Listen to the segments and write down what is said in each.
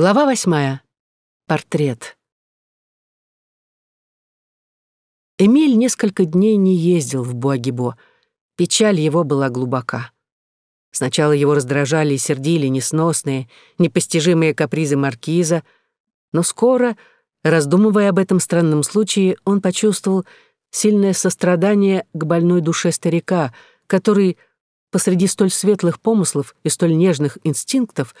Глава восьмая. Портрет. Эмиль несколько дней не ездил в Буагибо. Печаль его была глубока. Сначала его раздражали и сердили несносные, непостижимые капризы маркиза, но скоро, раздумывая об этом странном случае, он почувствовал сильное сострадание к больной душе старика, который посреди столь светлых помыслов и столь нежных инстинктов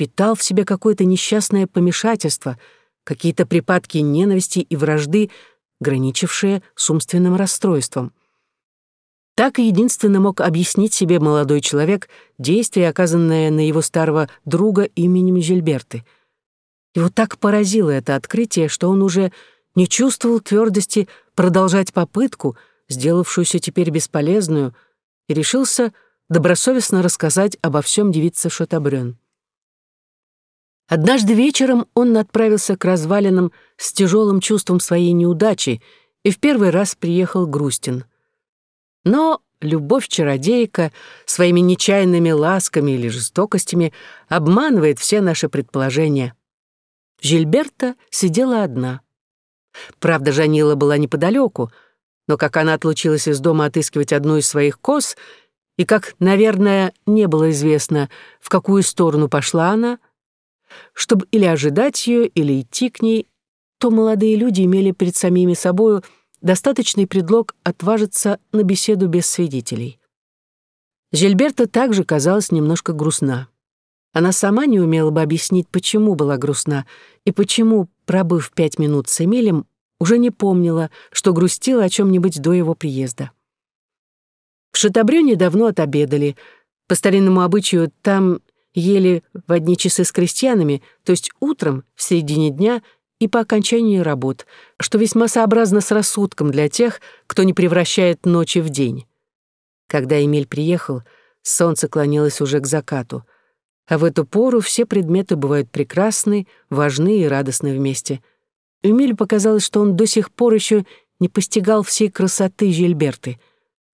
питал в себе какое-то несчастное помешательство, какие-то припадки ненависти и вражды, граничившие с умственным расстройством. Так и единственно мог объяснить себе молодой человек действие, оказанное на его старого друга именем Жильберты. Его так поразило это открытие, что он уже не чувствовал твердости продолжать попытку, сделавшуюся теперь бесполезную, и решился добросовестно рассказать обо всем девице Шотабрён. Однажды вечером он отправился к развалинам с тяжелым чувством своей неудачи и в первый раз приехал грустен. Но любовь-чародейка своими нечаянными ласками или жестокостями обманывает все наши предположения. Жильберта сидела одна. Правда, Жанила была неподалеку, но как она отлучилась из дома отыскивать одну из своих коз, и как, наверное, не было известно, в какую сторону пошла она, чтобы или ожидать ее, или идти к ней, то молодые люди имели перед самими собою достаточный предлог отважиться на беседу без свидетелей. Жильберта также казалась немножко грустна. Она сама не умела бы объяснить, почему была грустна, и почему, пробыв пять минут с Эмилем, уже не помнила, что грустила о чем-нибудь до его приезда. В Шатабрёне давно отобедали. По старинному обычаю там ели в одни часы с крестьянами, то есть утром, в середине дня и по окончании работ, что весьма сообразно с рассудком для тех, кто не превращает ночи в день. Когда Эмиль приехал, солнце клонилось уже к закату, а в эту пору все предметы бывают прекрасны, важны и радостны вместе. Эмилю показалось, что он до сих пор еще не постигал всей красоты Жильберты.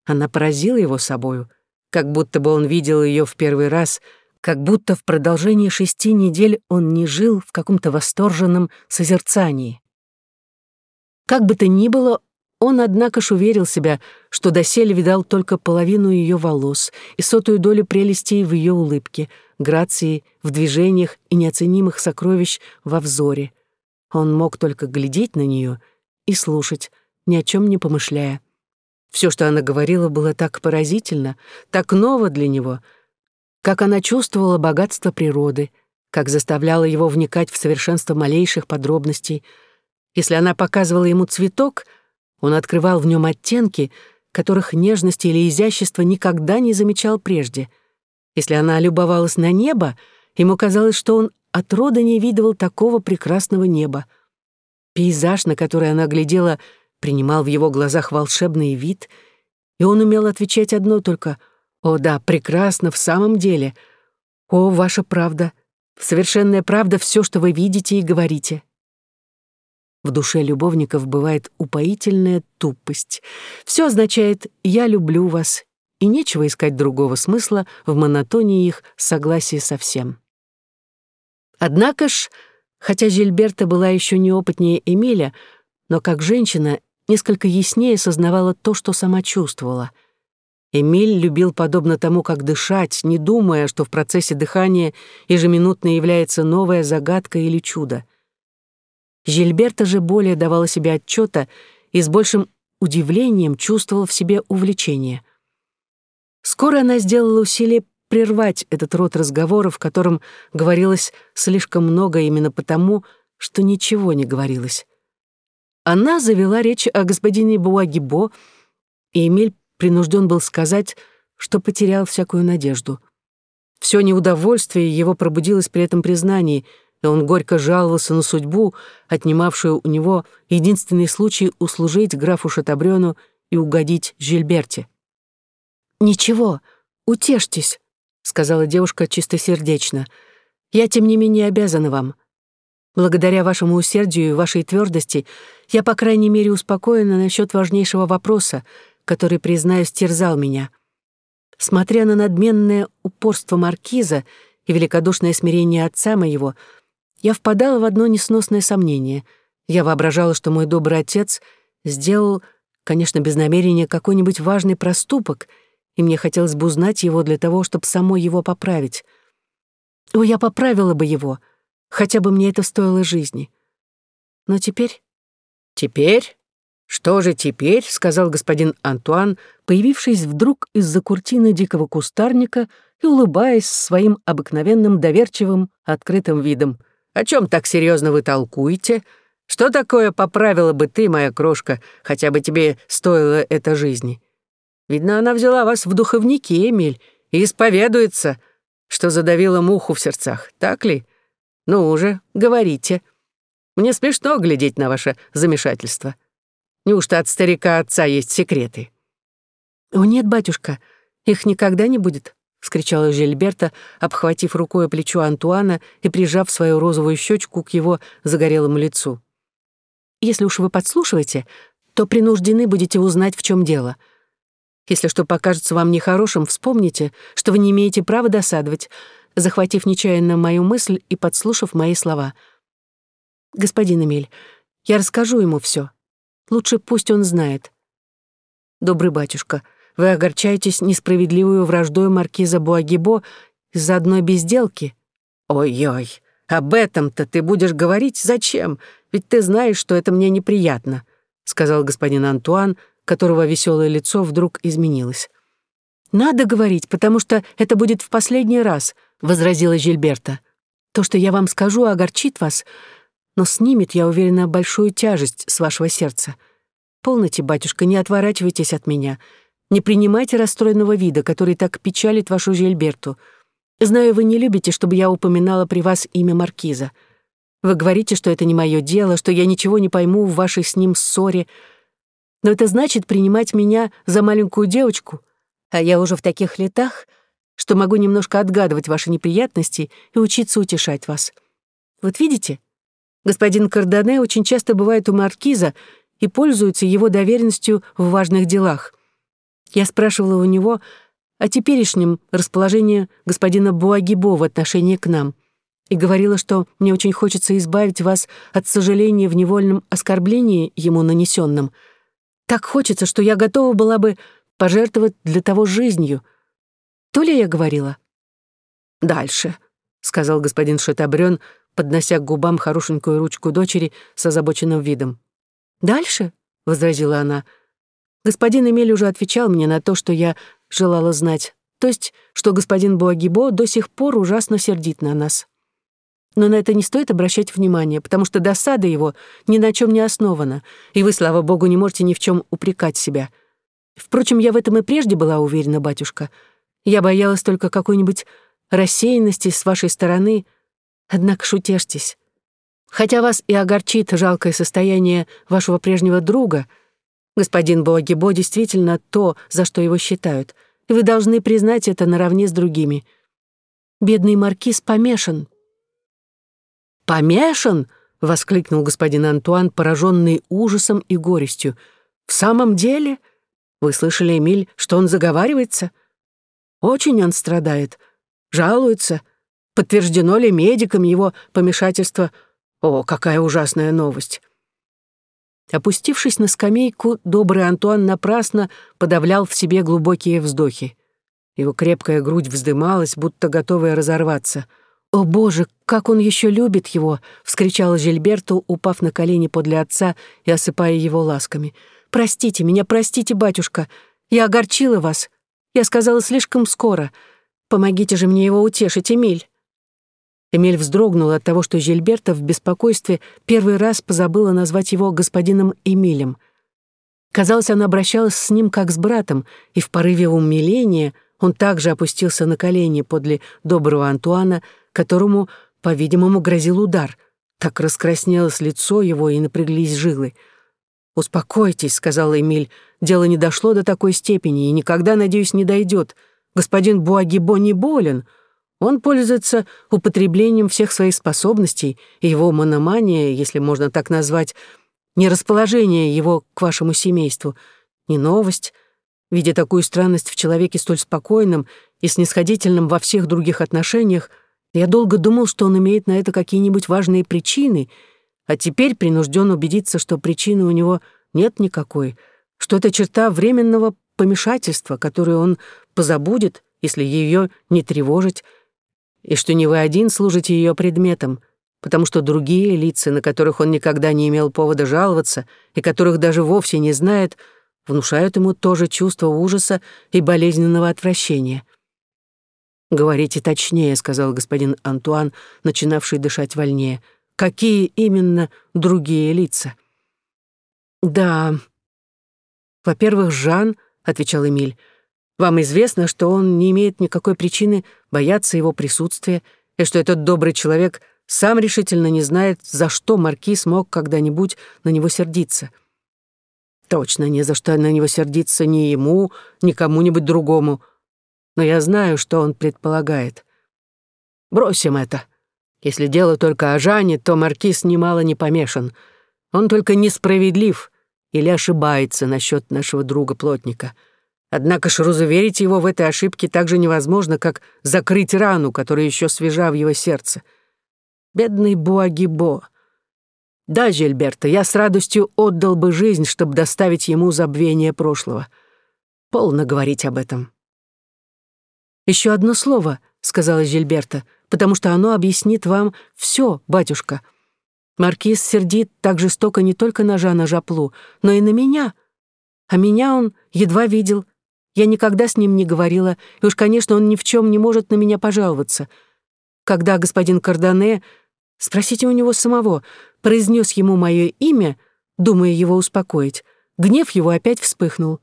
Она поразила его собою, как будто бы он видел ее в первый раз — как будто в продолжении шести недель он не жил в каком-то восторженном созерцании. Как бы то ни было, он, однако ж, уверил себя, что доселе видал только половину ее волос и сотую долю прелестей в ее улыбке, грации в движениях и неоценимых сокровищ во взоре. Он мог только глядеть на нее и слушать, ни о чем не помышляя. Все, что она говорила, было так поразительно, так ново для него — как она чувствовала богатство природы, как заставляла его вникать в совершенство малейших подробностей. Если она показывала ему цветок, он открывал в нем оттенки, которых нежности или изящества никогда не замечал прежде. Если она любовалась на небо, ему казалось, что он от рода не видывал такого прекрасного неба. Пейзаж, на который она глядела, принимал в его глазах волшебный вид, и он умел отвечать одно только — о, да, прекрасно, в самом деле. О, ваша правда. Совершенная правда все, что вы видите и говорите. В душе любовников бывает упоительная тупость. Все означает «я люблю вас», и нечего искать другого смысла в монотонии их согласия со всем. Однако ж, хотя Жильберта была еще неопытнее Эмиля, но как женщина несколько яснее сознавала то, что сама чувствовала — Эмиль любил подобно тому, как дышать, не думая, что в процессе дыхания ежеминутно является новая загадка или чудо. Жильберта же более давала себе отчета и с большим удивлением чувствовала в себе увлечение. Скоро она сделала усилие прервать этот род разговоров, в котором говорилось слишком много именно потому, что ничего не говорилось. Она завела речь о господине Буагибо, и Эмиль принужден был сказать, что потерял всякую надежду. Все неудовольствие его пробудилось при этом признании, и он горько жаловался на судьбу, отнимавшую у него единственный случай услужить графу Шатабрёну и угодить Жильберте. «Ничего, утешьтесь», — сказала девушка чистосердечно. «Я, тем не менее, обязана вам. Благодаря вашему усердию и вашей твердости я, по крайней мере, успокоена насчет важнейшего вопроса — который, признаюсь, терзал меня. Смотря на надменное упорство маркиза и великодушное смирение отца моего, я впадала в одно несносное сомнение. Я воображала, что мой добрый отец сделал, конечно, без намерения, какой-нибудь важный проступок, и мне хотелось бы узнать его для того, чтобы самой его поправить. О, я поправила бы его, хотя бы мне это стоило жизни. Но теперь... Теперь? Что же теперь? — сказал господин Антуан, появившись вдруг из-за куртины дикого кустарника и улыбаясь своим обыкновенным доверчивым открытым видом. «О чем так серьезно вы толкуете? Что такое поправила бы ты, моя крошка, хотя бы тебе стоило это жизни? Видно, она взяла вас в духовники, Эмиль, и исповедуется, что задавила муху в сердцах, так ли? Ну уже, говорите. Мне смешно глядеть на ваше замешательство. Неужто от старика отца есть секреты?» «О нет, батюшка, их никогда не будет», — вскричала Жильберта, обхватив рукой плечо Антуана и прижав свою розовую щечку к его загорелому лицу. «Если уж вы подслушиваете, то принуждены будете узнать, в чем дело. Если что покажется вам нехорошим, вспомните, что вы не имеете права досадовать, захватив нечаянно мою мысль и подслушав мои слова. Господин Эмиль, я расскажу ему все. Лучше пусть он знает. Добрый батюшка, вы огорчаетесь несправедливую враждой маркиза Буагибо из-за одной безделки? Ой-ой, об этом-то ты будешь говорить зачем? Ведь ты знаешь, что это мне неприятно, сказал господин Антуан, которого веселое лицо вдруг изменилось. «Надо говорить, потому что это будет в последний раз», — возразила Жильберта. «То, что я вам скажу, огорчит вас, но снимет, я уверена, большую тяжесть с вашего сердца. Полноте, батюшка, не отворачивайтесь от меня. Не принимайте расстроенного вида, который так печалит вашу Жильберту. Знаю, вы не любите, чтобы я упоминала при вас имя Маркиза. Вы говорите, что это не мое дело, что я ничего не пойму в вашей с ним ссоре. Но это значит принимать меня за маленькую девочку, а я уже в таких летах, что могу немножко отгадывать ваши неприятности и учиться утешать вас. Вот видите, Господин Кардане очень часто бывает у маркиза и пользуется его доверенностью в важных делах. Я спрашивала у него о теперешнем расположении господина Буагибо в отношении к нам и говорила, что мне очень хочется избавить вас от сожаления в невольном оскорблении ему нанесенном. Так хочется, что я готова была бы пожертвовать для того жизнью. То ли я говорила? «Дальше», — сказал господин Шатабрён, поднося к губам хорошенькую ручку дочери с озабоченным видом. «Дальше?» — возразила она. «Господин Эмиль уже отвечал мне на то, что я желала знать, то есть, что господин Буагибо до сих пор ужасно сердит на нас. Но на это не стоит обращать внимания, потому что досада его ни на чем не основана, и вы, слава богу, не можете ни в чем упрекать себя. Впрочем, я в этом и прежде была уверена, батюшка. Я боялась только какой-нибудь рассеянности с вашей стороны, Однако шутешьтесь. Хотя вас и огорчит жалкое состояние вашего прежнего друга, господин Боагибо действительно то, за что его считают, и вы должны признать это наравне с другими. Бедный маркиз помешан». «Помешан?» — воскликнул господин Антуан, пораженный ужасом и горестью. «В самом деле? Вы слышали, Эмиль, что он заговаривается? Очень он страдает, жалуется». Подтверждено ли медикам его помешательство? О, какая ужасная новость! Опустившись на скамейку, добрый Антуан напрасно подавлял в себе глубокие вздохи. Его крепкая грудь вздымалась, будто готовая разорваться. «О, Боже, как он еще любит его!» — вскричала Жильберту, упав на колени подле отца и осыпая его ласками. «Простите меня, простите, батюшка. Я огорчила вас. Я сказала слишком скоро. Помогите же мне его утешить, Эмиль». Эмиль вздрогнул от того, что Жильберта в беспокойстве первый раз позабыла назвать его господином Эмилем. Казалось, она обращалась с ним как с братом, и в порыве умиления он также опустился на колени подле доброго Антуана, которому, по-видимому, грозил удар. Так раскраснелось лицо его и напряглись жилы. «Успокойтесь», — сказал Эмиль, — «дело не дошло до такой степени и никогда, надеюсь, не дойдет. Господин Буагибо не болен, он пользуется употреблением всех своих способностей, и его мономания, если можно так назвать, не расположение его к вашему семейству, не новость. Видя такую странность в человеке столь спокойном и снисходительном во всех других отношениях, Я долго думал, что он имеет на это какие-нибудь важные причины, а теперь принужден убедиться, что причины у него нет никакой, что это черта временного помешательства, которую он позабудет, если ее не тревожить, и что не вы один служите ее предметом, потому что другие лица, на которых он никогда не имел повода жаловаться и которых даже вовсе не знает, внушают ему тоже чувство ужаса и болезненного отвращения. «Говорите точнее», — сказал господин Антуан, начинавший дышать вольнее. «Какие именно другие лица?» «Да, во-первых, Жан», — отвечал Эмиль, — вам известно, что он не имеет никакой причины бояться его присутствия, и что этот добрый человек сам решительно не знает, за что маркиз мог когда-нибудь на него сердиться. Точно, не за что на него сердиться ни ему, ни кому-нибудь другому. Но я знаю, что он предполагает. Бросим это. Если дело только о Жане, то маркиз немало не помешан. Он только несправедлив или ошибается насчет нашего друга-плотника — Однако ж разуверить его в этой ошибке так же невозможно, как закрыть рану, которая еще свежа в его сердце. Бедный Буагибо. Да, Жильберта, я с радостью отдал бы жизнь, чтобы доставить ему забвение прошлого. Полно говорить об этом. Еще одно слово, сказала Жильберта, потому что оно объяснит вам все, батюшка. Маркиз сердит так жестоко не только на Жана Жаплу, но и на меня. А меня он едва видел, я никогда с ним не говорила, и уж, конечно, он ни в чем не может на меня пожаловаться. Когда господин Кардане, спросите у него самого, произнес ему мое имя, думая его успокоить, гнев его опять вспыхнул.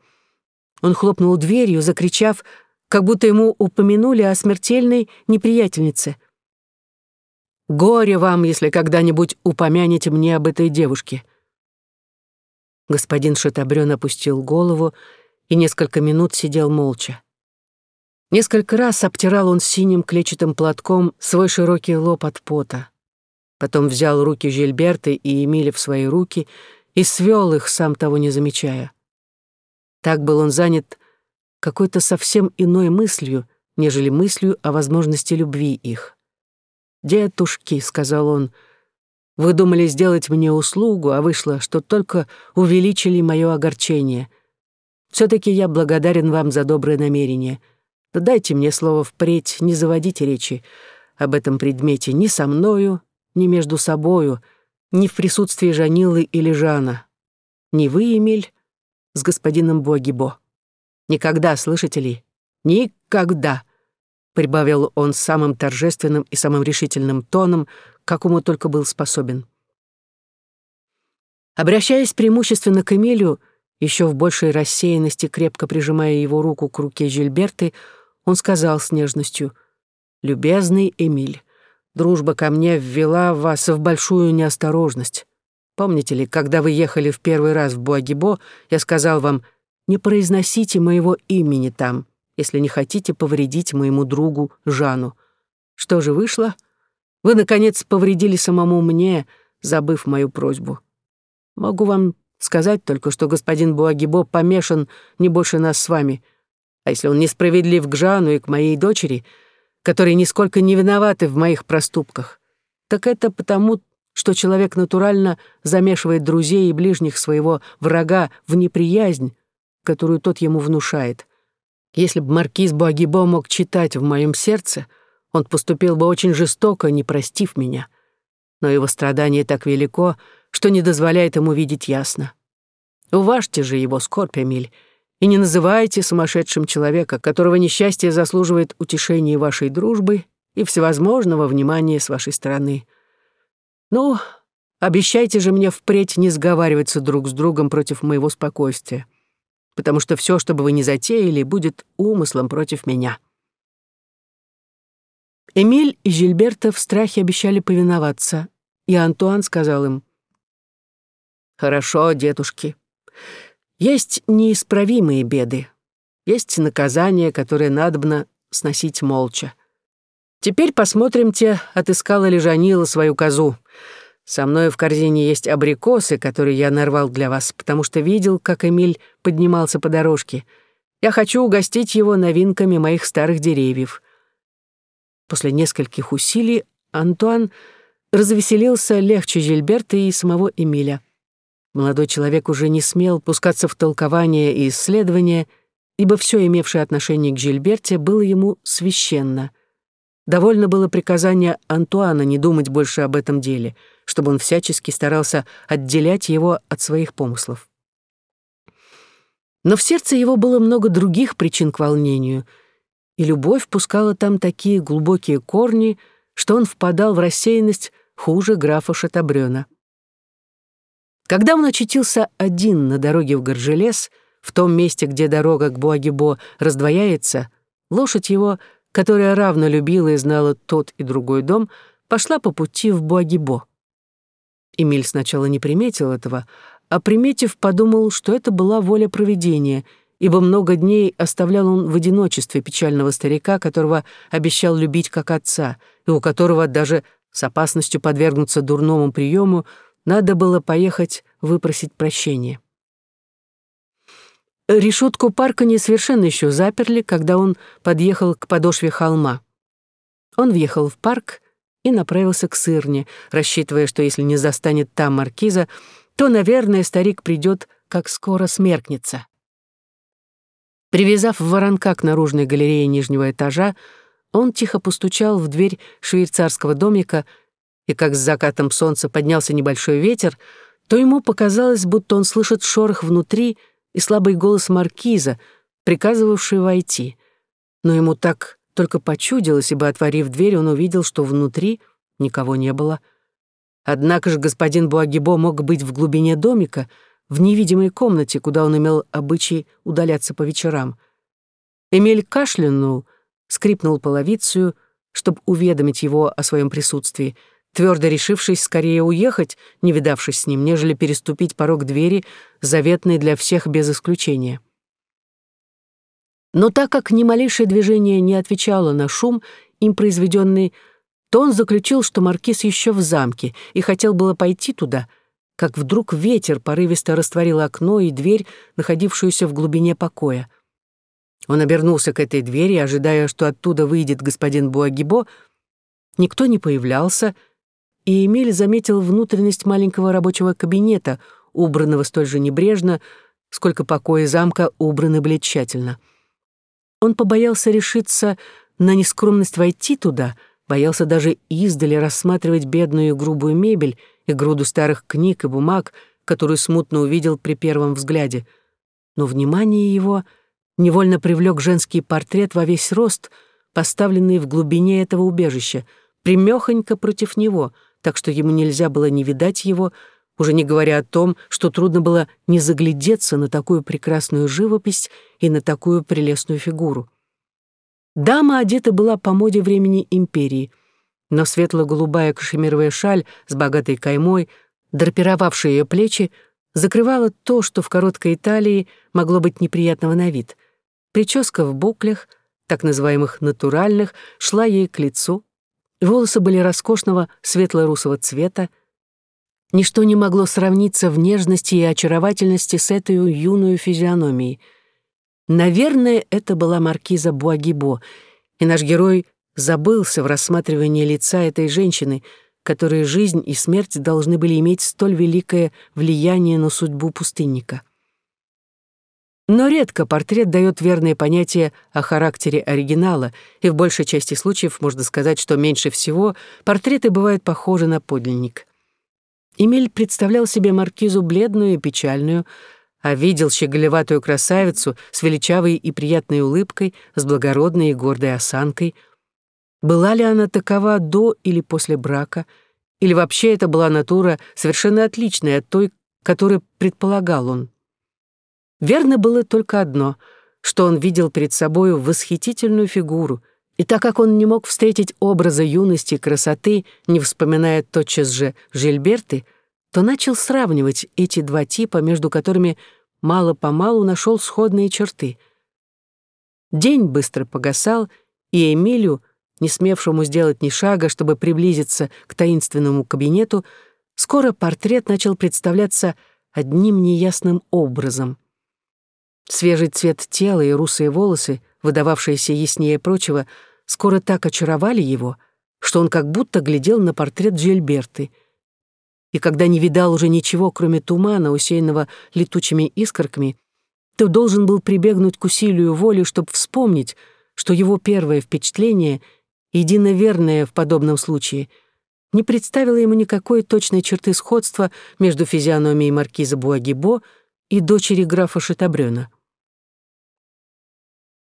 Он хлопнул дверью, закричав, как будто ему упомянули о смертельной неприятельнице. «Горе вам, если когда-нибудь упомянете мне об этой девушке». Господин Шатабрён опустил голову и несколько минут сидел молча. Несколько раз обтирал он синим клетчатым платком свой широкий лоб от пота. Потом взял руки Жильберты и Эмили в свои руки и свел их, сам того не замечая. Так был он занят какой-то совсем иной мыслью, нежели мыслью о возможности любви их. «Детушки», — сказал он, — «вы думали сделать мне услугу, а вышло, что только увеличили мое огорчение. Все-таки я благодарен вам за доброе намерение. Но дайте мне слово впредь, не заводите речи об этом предмете ни со мною, ни между собою, ни в присутствии Жанилы или Жана. Ни вы, Эмиль, с господином Богибо. Никогда, слышите ли? Никогда!» прибавил он самым торжественным и самым решительным тоном, какому только был способен. Обращаясь преимущественно к Эмилю, еще в большей рассеянности, крепко прижимая его руку к руке Жильберты, он сказал с нежностью, «Любезный Эмиль, дружба ко мне ввела вас в большую неосторожность. Помните ли, когда вы ехали в первый раз в Буагибо, я сказал вам, не произносите моего имени там, если не хотите повредить моему другу Жану. Что же вышло? Вы, наконец, повредили самому мне, забыв мою просьбу. Могу вам Сказать только, что господин Буагибо помешан не больше нас с вами. А если он несправедлив к Жану и к моей дочери, которые нисколько не виноваты в моих проступках, так это потому, что человек натурально замешивает друзей и ближних своего врага в неприязнь, которую тот ему внушает. Если бы маркиз Буагибо мог читать в моем сердце, он поступил бы очень жестоко, не простив меня. Но его страдание так велико, что не дозволяет ему видеть ясно. Уважьте же его скорбь, Эмиль, и не называйте сумасшедшим человека, которого несчастье заслуживает утешения вашей дружбы и всевозможного внимания с вашей стороны. Ну, обещайте же мне впредь не сговариваться друг с другом против моего спокойствия, потому что все, что бы вы ни затеяли, будет умыслом против меня». Эмиль и Жильберта в страхе обещали повиноваться, и Антуан сказал им, Хорошо, дедушки. Есть неисправимые беды. Есть наказание, которое надобно сносить молча. Теперь посмотримте, отыскала ли Жанила свою козу. Со мной в корзине есть абрикосы, которые я нарвал для вас, потому что видел, как Эмиль поднимался по дорожке. Я хочу угостить его новинками моих старых деревьев. После нескольких усилий Антуан развеселился легче Жильберта и самого Эмиля. Молодой человек уже не смел пускаться в толкование и исследования, ибо все имевшее отношение к Жильберте было ему священно. Довольно было приказания Антуана не думать больше об этом деле, чтобы он всячески старался отделять его от своих помыслов. Но в сердце его было много других причин к волнению, и любовь пускала там такие глубокие корни, что он впадал в рассеянность хуже графа Шатабрёна. Когда он очутился один на дороге в Горжелес, в том месте, где дорога к Буагибо раздвояется, лошадь его, которая равно любила и знала тот и другой дом, пошла по пути в Буагибо. Эмиль сначала не приметил этого, а приметив, подумал, что это была воля провидения, ибо много дней оставлял он в одиночестве печального старика, которого обещал любить как отца, и у которого даже с опасностью подвергнуться дурному приему надо было поехать выпросить прощения. Решетку парка не совершенно еще заперли, когда он подъехал к подошве холма. Он въехал в парк и направился к сырне, рассчитывая, что если не застанет там маркиза, то, наверное, старик придет, как скоро смеркнется. Привязав воронка к наружной галерее нижнего этажа, он тихо постучал в дверь швейцарского домика, и как с закатом солнца поднялся небольшой ветер, то ему показалось, будто он слышит шорох внутри и слабый голос маркиза, приказывавший войти. Но ему так только почудилось, ибо, отворив дверь, он увидел, что внутри никого не было — Однако же господин Буагибо мог быть в глубине домика, в невидимой комнате, куда он имел обычай удаляться по вечерам. Эмиль кашлянул, скрипнул половицию, чтобы уведомить его о своем присутствии, твердо решившись скорее уехать, не видавшись с ним, нежели переступить порог двери, заветной для всех без исключения. Но так как ни малейшее движение не отвечало на шум, им произведенный то он заключил, что маркиз еще в замке, и хотел было пойти туда, как вдруг ветер порывисто растворил окно и дверь, находившуюся в глубине покоя. Он обернулся к этой двери, ожидая, что оттуда выйдет господин Буагибо. Никто не появлялся, и Эмиль заметил внутренность маленького рабочего кабинета, убранного столь же небрежно, сколько покои замка убраны были тщательно. Он побоялся решиться на нескромность войти туда — боялся даже издали рассматривать бедную грубую мебель и груду старых книг и бумаг, которую смутно увидел при первом взгляде. Но внимание его невольно привлек женский портрет во весь рост, поставленный в глубине этого убежища, примёхонько против него, так что ему нельзя было не видать его, уже не говоря о том, что трудно было не заглядеться на такую прекрасную живопись и на такую прелестную фигуру. Дама одета была по моде времени империи, но светло-голубая кашемировая шаль с богатой каймой, драпировавшая ее плечи, закрывала то, что в короткой талии могло быть неприятного на вид. Прическа в буклях, так называемых натуральных, шла ей к лицу, волосы были роскошного светло-русого цвета, Ничто не могло сравниться в нежности и очаровательности с этой юную физиономией — Наверное, это была маркиза Буагибо, и наш герой забылся в рассматривании лица этой женщины, которой жизнь и смерть должны были иметь столь великое влияние на судьбу пустынника. Но редко портрет дает верное понятие о характере оригинала, и в большей части случаев можно сказать, что меньше всего портреты бывают похожи на подлинник. Эмиль представлял себе маркизу бледную и печальную, а видел щеголеватую красавицу с величавой и приятной улыбкой, с благородной и гордой осанкой. Была ли она такова до или после брака, или вообще это была натура совершенно отличная от той, которую предполагал он? Верно было только одно, что он видел перед собою восхитительную фигуру, и так как он не мог встретить образа юности и красоты, не вспоминая тотчас же Жильберты, то начал сравнивать эти два типа, между которыми мало-помалу нашел сходные черты. День быстро погасал, и Эмилю, не смевшему сделать ни шага, чтобы приблизиться к таинственному кабинету, скоро портрет начал представляться одним неясным образом. Свежий цвет тела и русые волосы, выдававшиеся яснее прочего, скоро так очаровали его, что он как будто глядел на портрет Джильберты. И когда не видал уже ничего, кроме тумана, усеянного летучими искорками, то должен был прибегнуть к усилию воли, чтобы вспомнить, что его первое впечатление, единоверное в подобном случае, не представило ему никакой точной черты сходства между физиономией маркиза Буагибо и дочери графа Шатабрёна.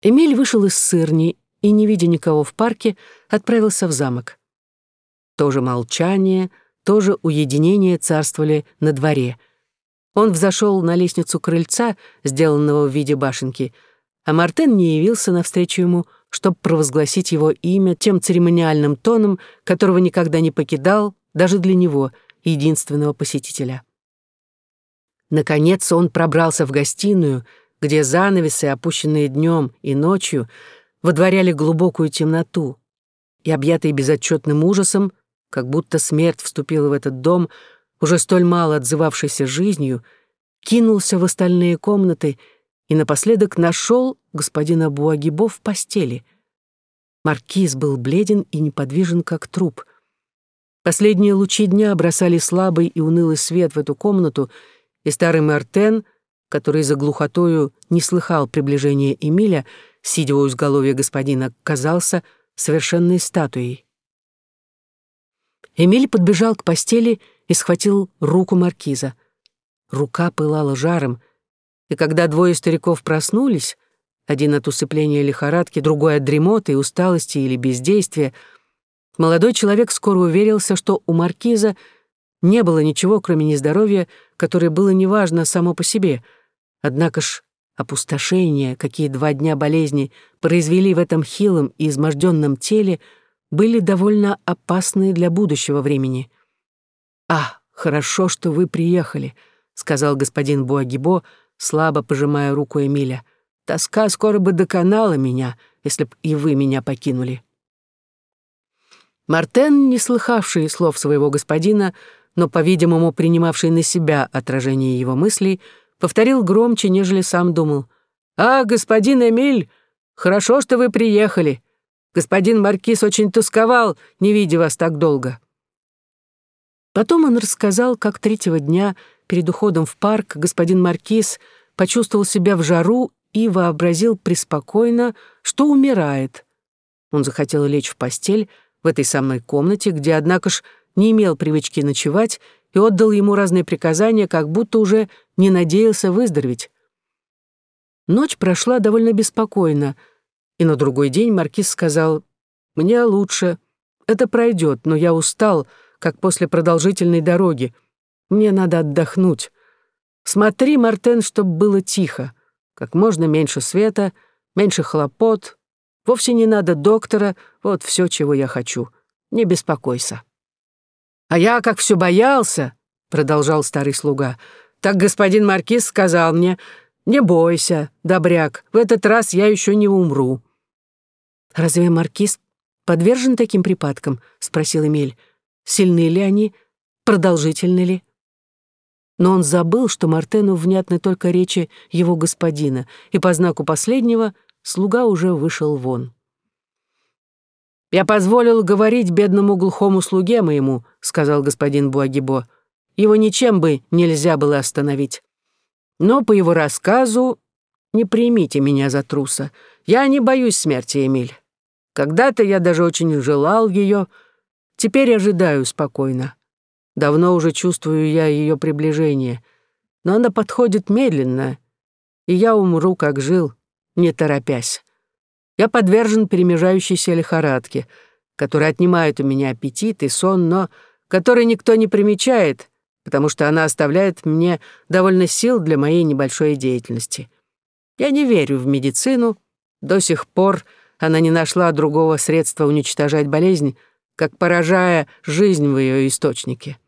Эмиль вышел из сырни и, не видя никого в парке, отправился в замок. Тоже молчание, тоже уединение царствовали на дворе. Он взошел на лестницу крыльца, сделанного в виде башенки, а Мартен не явился навстречу ему, чтобы провозгласить его имя тем церемониальным тоном, которого никогда не покидал, даже для него, единственного посетителя. Наконец он пробрался в гостиную, где занавесы, опущенные днем и ночью, водворяли глубокую темноту, и, объятый безотчетным ужасом, как будто смерть вступила в этот дом, уже столь мало отзывавшийся жизнью, кинулся в остальные комнаты и напоследок нашел господина Буагибо в постели. Маркиз был бледен и неподвижен, как труп. Последние лучи дня бросали слабый и унылый свет в эту комнату, и старый Мартен — который за глухотою не слыхал приближения Эмиля, сидя у изголовья господина, казался совершенной статуей. Эмиль подбежал к постели и схватил руку маркиза. Рука пылала жаром, и когда двое стариков проснулись, один от усыпления лихорадки, другой от дремоты, усталости или бездействия, молодой человек скоро уверился, что у маркиза не было ничего, кроме нездоровья, которое было неважно само по себе — Однако ж опустошения, какие два дня болезни произвели в этом хилом и изможденном теле, были довольно опасны для будущего времени. «А, хорошо, что вы приехали», — сказал господин Буагибо, слабо пожимая руку Эмиля. «Тоска скоро бы доконала меня, если б и вы меня покинули». Мартен, не слыхавший слов своего господина, но, по-видимому, принимавший на себя отражение его мыслей, повторил громче, нежели сам думал. «А, господин Эмиль, хорошо, что вы приехали. Господин Маркиз очень тосковал, не видя вас так долго». Потом он рассказал, как третьего дня перед уходом в парк господин Маркиз почувствовал себя в жару и вообразил преспокойно, что умирает. Он захотел лечь в постель в этой самой комнате, где, однако ж, не имел привычки ночевать и отдал ему разные приказания, как будто уже не надеялся выздороветь. Ночь прошла довольно беспокойно, и на другой день маркиз сказал, «Мне лучше. Это пройдет, но я устал, как после продолжительной дороги. Мне надо отдохнуть. Смотри, Мартен, чтобы было тихо, как можно меньше света, меньше хлопот. Вовсе не надо доктора, вот все, чего я хочу. Не беспокойся». «А я как все боялся», — продолжал старый слуга, «так господин Маркиз сказал мне, не бойся, добряк, в этот раз я еще не умру». «Разве Маркиз подвержен таким припадкам?» — спросил Эмиль. «Сильны ли они? Продолжительны ли?» Но он забыл, что Мартену внятны только речи его господина, и по знаку последнего слуга уже вышел вон. «Я позволил говорить бедному глухому слуге моему», — сказал господин Буагибо. «Его ничем бы нельзя было остановить. Но по его рассказу не примите меня за труса. Я не боюсь смерти, Эмиль. Когда-то я даже очень желал ее. Теперь ожидаю спокойно. Давно уже чувствую я ее приближение. Но она подходит медленно, и я умру, как жил, не торопясь. Я подвержен перемежающейся лихорадке, которая отнимает у меня аппетит и сон, но который никто не примечает, потому что она оставляет мне довольно сил для моей небольшой деятельности. Я не верю в медицину. До сих пор она не нашла другого средства уничтожать болезнь, как поражая жизнь в ее источнике.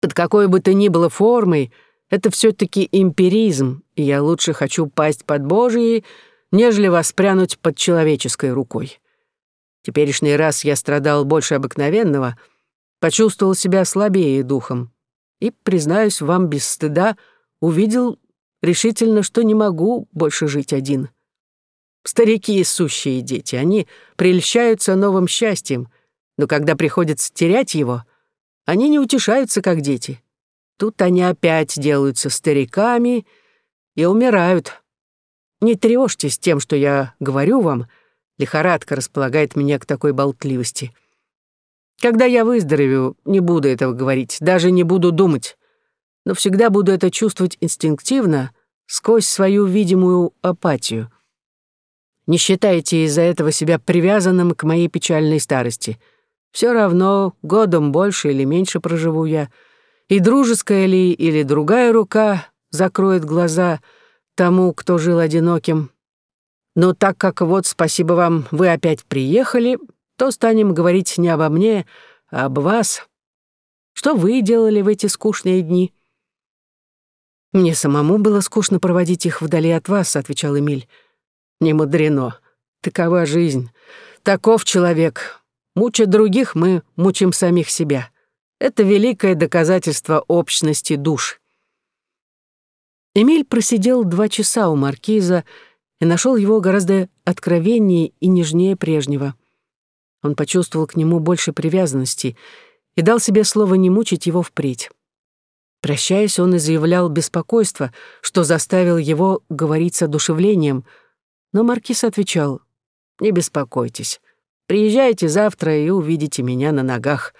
Под какой бы то ни было формой, это все таки эмпиризм, и я лучше хочу пасть под Божьей, нежели воспрянуть под человеческой рукой. Теперешний раз я страдал больше обыкновенного, почувствовал себя слабее духом и, признаюсь вам без стыда, увидел решительно, что не могу больше жить один. Старики — сущие дети, они прельщаются новым счастьем, но когда приходится терять его, они не утешаются, как дети. Тут они опять делаются стариками и умирают. Не тревожьтесь тем, что я говорю вам, лихорадка располагает меня к такой болтливости. Когда я выздоровею, не буду этого говорить, даже не буду думать, но всегда буду это чувствовать инстинктивно, сквозь свою видимую апатию. Не считайте из-за этого себя привязанным к моей печальной старости. Все равно, годом больше или меньше проживу я, и дружеская ли или другая рука закроет глаза тому, кто жил одиноким. Но так как вот, спасибо вам, вы опять приехали, то станем говорить не обо мне, а об вас. Что вы делали в эти скучные дни?» «Мне самому было скучно проводить их вдали от вас», — отвечал Эмиль. «Не мудрено. Такова жизнь. Таков человек. Муча других, мы мучим самих себя. Это великое доказательство общности душ». Эмиль просидел два часа у маркиза и нашел его гораздо откровеннее и нежнее прежнего. Он почувствовал к нему больше привязанности и дал себе слово не мучить его впредь. Прощаясь, он изъявлял беспокойство, что заставил его говорить с одушевлением, но маркиз отвечал, «Не беспокойтесь, приезжайте завтра и увидите меня на ногах.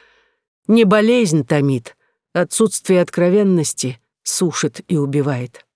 Не болезнь томит, отсутствие откровенности сушит и убивает».